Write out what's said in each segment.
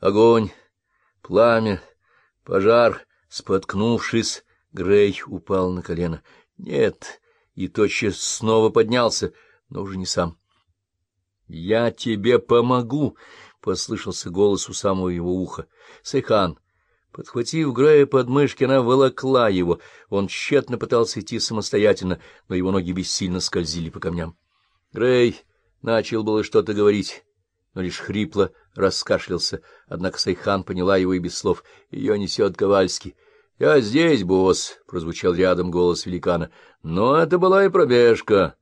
Огонь, пламя, пожар, споткнувшись, Грей упал на колено. Нет, и тотчас снова поднялся, но уже не сам. — Я тебе помогу! — послышался голос у самого его уха. — Сайхан! Подхватив Грея под мышки, она волокла его. Он тщетно пытался идти самостоятельно, но его ноги бессильно скользили по камням. Грей начал было что-то говорить, но лишь хрипло раскашлялся, однако Сайхан поняла его и без слов. Ее несет Ковальский. — Я здесь, босс, — прозвучал рядом голос великана. — Но это была и пробежка.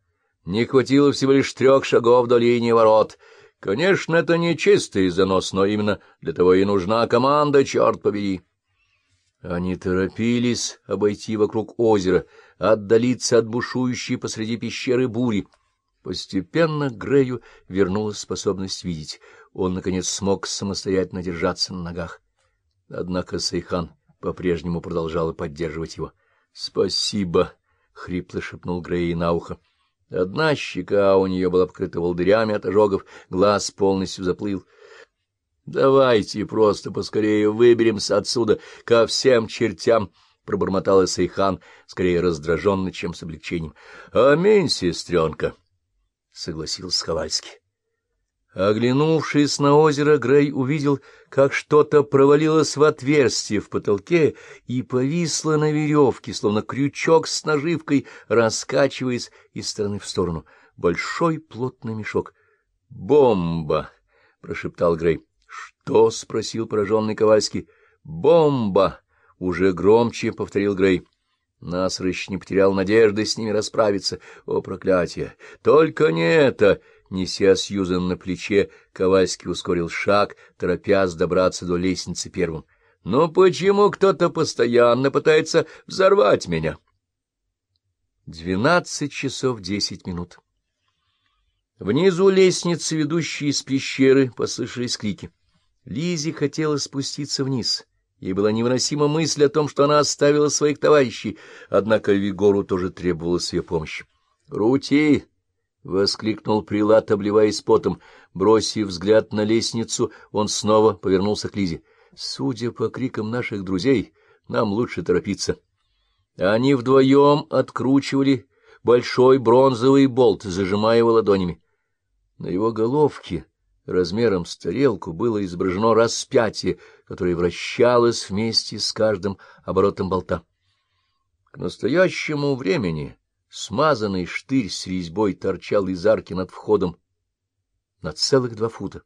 Не хватило всего лишь трех шагов до линии ворот. Конечно, это не чистый занос, но именно для того и нужна команда, черт побери. Они торопились обойти вокруг озера, отдалиться от бушующей посреди пещеры бури. Постепенно Грею вернулась способность видеть. Он, наконец, смог самостоятельно держаться на ногах. Однако Сайхан по-прежнему продолжала поддерживать его. — Спасибо, — хрипло шепнул Грей ей на ухо. Одна щека у нее была покрыта волдырями от ожогов, глаз полностью заплыл. — Давайте просто поскорее выберемся отсюда ко всем чертям, — пробормотала Сайхан, скорее раздраженно, чем с облегчением. — Аминь, сестренка, — согласился Ковальский. Оглянувшись на озеро, Грей увидел, как что-то провалилось в отверстие в потолке и повисло на веревке, словно крючок с наживкой, раскачиваясь из стороны в сторону. Большой плотный мешок. «Бомба!» — прошептал Грей. «Что?» — спросил пораженный Ковальский. «Бомба!» — уже громче повторил Грей. Насрыч не потерял надежды с ними расправиться. О, проклятие! Только не это! Неся Сьюзан на плече, Ковальский ускорил шаг, торопясь добраться до лестницы первым. — Но почему кто-то постоянно пытается взорвать меня? Двенадцать часов десять минут. Внизу лестницы, ведущей из пещеры, послышались крики. Лизе хотела спуститься вниз. Ей была невыносима мысль о том, что она оставила своих товарищей, однако Вигору тоже требовалась ее помощь. — Рути! — воскликнул прилад, обливаясь потом. Бросив взгляд на лестницу, он снова повернулся к Лизе. — Судя по крикам наших друзей, нам лучше торопиться. Они вдвоем откручивали большой бронзовый болт, зажимая его ладонями. На его головке размером с тарелку было изображено распятие, которое вращалось вместе с каждым оборотом болта. К настоящему времени Смазанный штырь с резьбой торчал из арки над входом на целых два фута.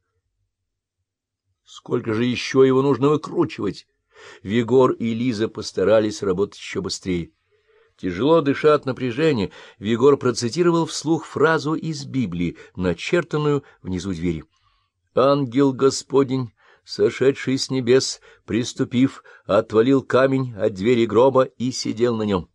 Сколько же еще его нужно выкручивать? Вигор и Лиза постарались работать еще быстрее. Тяжело дыша от напряжения, Вигор процитировал вслух фразу из Библии, начертанную внизу двери. «Ангел Господень, сошедший с небес, приступив, отвалил камень от двери гроба и сидел на нем».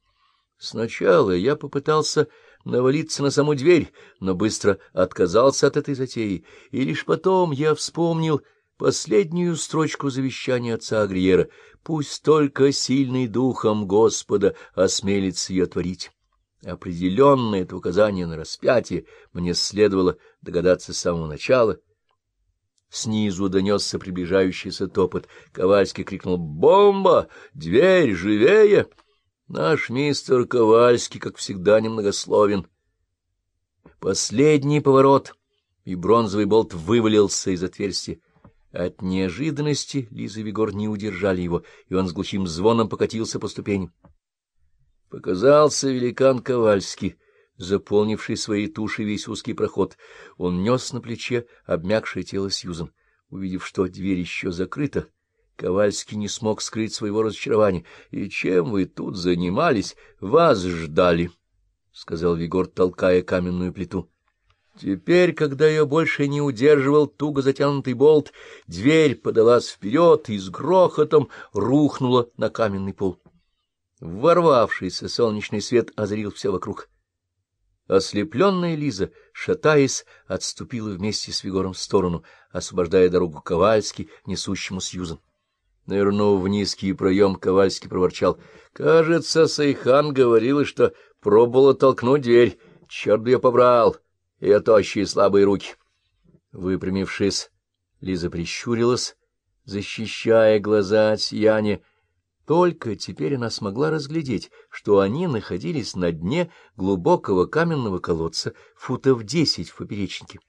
Сначала я попытался навалиться на саму дверь, но быстро отказался от этой затеи, и лишь потом я вспомнил последнюю строчку завещания отца Агриера «Пусть только сильный духом Господа осмелится ее творить». Определенно это указание на распятие мне следовало догадаться с самого начала. Снизу донесся приближающийся топот. Ковальский крикнул «Бомба! Дверь живее!» Наш мистер Ковальский, как всегда, немногословен. Последний поворот, и бронзовый болт вывалился из отверстия. От неожиданности Лиза и Вигор не удержали его, и он с глухим звоном покатился по ступеням. Показался великан Ковальский, заполнивший своей тушей весь узкий проход. Он нес на плече обмякшее тело Сьюзан. Увидев, что дверь еще закрыта, Ковальский не смог скрыть своего разочарования. — И чем вы тут занимались? Вас ждали, — сказал Вигор, толкая каменную плиту. Теперь, когда ее больше не удерживал туго затянутый болт, дверь подалась вперед и с грохотом рухнула на каменный пол. Ворвавшийся солнечный свет озарил все вокруг. Ослепленная Лиза, шатаясь, отступила вместе с Вигором в сторону, освобождая дорогу Ковальски, несущему Сьюзан. Нырнув в низкий проем, Ковальский проворчал. — Кажется, Сайхан говорила, что пробовала толкнуть дверь. Черт бы ее побрал! Ее тощие слабые руки. Выпрямившись, Лиза прищурилась, защищая глаза от сияния. Только теперь она смогла разглядеть, что они находились на дне глубокого каменного колодца, футов десять в поперечнике.